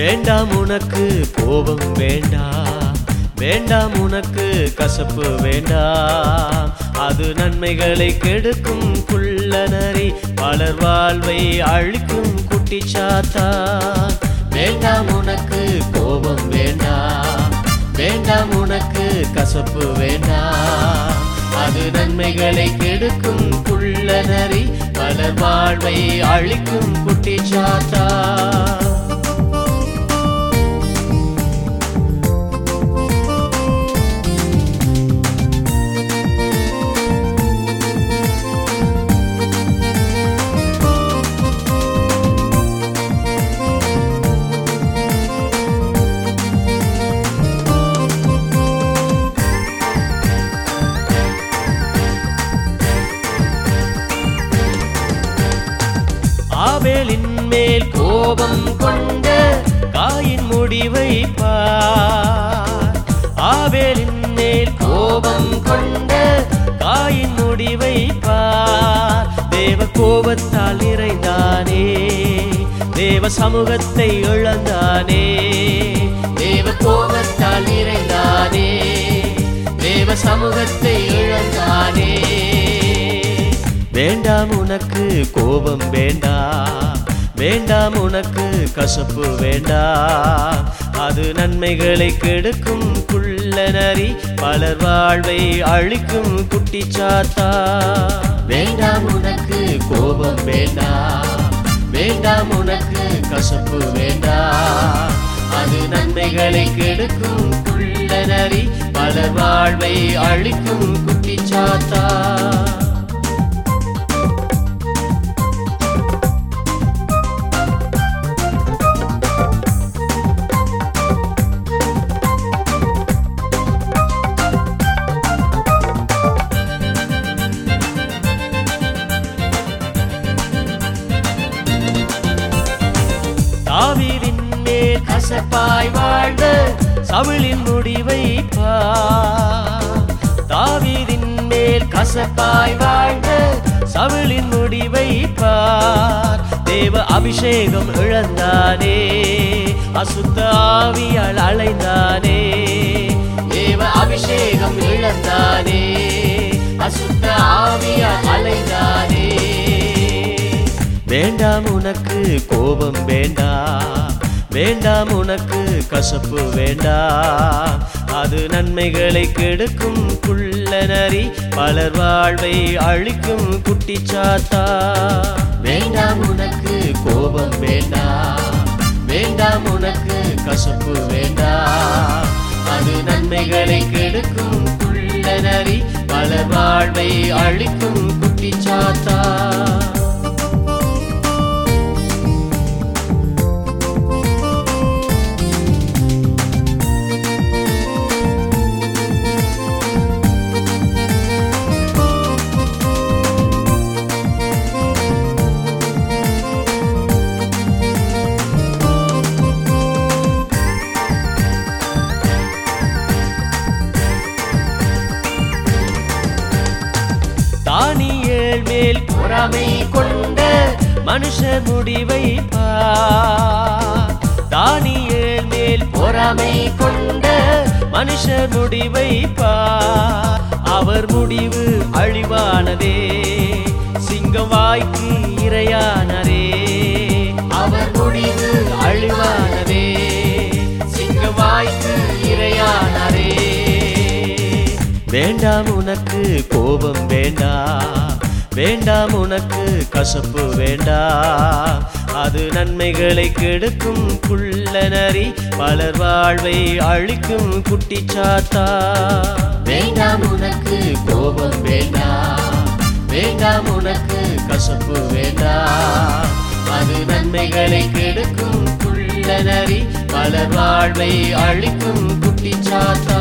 வேண்டாம் உனக்கு கோபம் வேண்டாம் வேண்டாம் உனக்கு கசப்பு வேண்டாம் அது நன்மைகளை கெடுக்கும் குள்ளநரி பலர் வாழ்வை அழிக்கும் குட்டி குட்டிச்சாத்தான் வேண்டாம் உனக்கு கோபம் வேண்டாம் வேண்டாம் உனக்கு கசப்பு வேண்டாம் அது நன்மைகளை கெடுக்கும் குள்ளநரி பலர் வாழ்வை அழிக்கும் குட்டிச்சாத்தான் ஆவேலின் மேல் கோபம் கொண்ட காயின் முடிவை பார். ஆவேலின் மேல் கோபம் கொண்ட காயின் முடிவை பார். தேவ கோபத்தால் நிறைந்தானே தேவ சமூகத்தை இழந்தானே தேவ கோபத்தால் நிறைந்தானே தேவ சமூகத்தை இழந்தானே. வேண்டாம் உனக்கு கோபம் வேண்டாம். வேண்டாம் உனக்கு கசப்பு வேண்டாம். அது நன்மைகளை கெடுக்கும் குள்ளநரி பலர் வாழ்வை அழிக்கும் குட்டி சாத்தா. வேண்டாம் உனக்கு கோபம் வேண்டாம். வேண்டாம் உனக்கு கசப்பு வேண்டாம். அது நன்மைகளை கெடுக்கும் குள்ளநரி பலர் வாழ்வை அழிக்கும் குட்டி சாத்தா. தாவீதின் மேல் கசப்பாய் வாழ்ந்த சவுளின் முடிவை பார் மேல் கசப்பாய் வாழ்ந்த சவுளின் முடிவை பார் தேவ அபிஷேகம் இழந்தானே அசுத்த ஆவியால் அலைந்தானே. தேவ அபிஷேகம் இழந்தானே அசுத்த ஆவியால் அலைந்தானே. வேண்டாம் உனக்கு கோபம் வேண்டாம் வேண்டாம் உனக்கு கசப்பு வேண்டாம் அது நன்மைகளை கெடுக்கும் குள்ளநரி பலர் வாழ்வை அழிக்கும் குட்டிச்சாத்தா வேண்டாம் உனக்கு கோபம் வேண்டாம் வேண்டாம் உனக்கு கசப்பு வேண்டாம் அது நன்மைகளை கெடுக்கும் குள்ளநரி பலர் வாழ்வை அழிக்கும் குட்டிச்சாத்தா தானியேல் மேல் பொறாமை கொண்ட மனுஷ முடிவை தானியல் மேல் பொறாமை கொண்ட மனுஷ முடிவை அவர் முடிவு அழிவானதே சிங்கம் வாய்க்கு இரையானரே அவர் முடிவு அழிவானதே சிங்கம் வாய்க்கு இரையானரே வேண்டாம் உனக்கு கோபம் வேண்டாம். வேண்டாம் உனக்கு கசப்பு வேண்டாம் அது நன்மைகளை கெடுக்கும் குள்ளநரி பலர் வாழ்வை அழிக்கும் குட்டி சாத்தா. வேண்டாம் உனக்கு கோபம் வேண்டாம் வேண்டாம் உனக்கு கசப்பு வேண்டாம் அது நன்மைகளை கெடுக்கும் குள்ளநரி பலர் வாழ்வை அழிக்கும் குட்டி சாத்தா.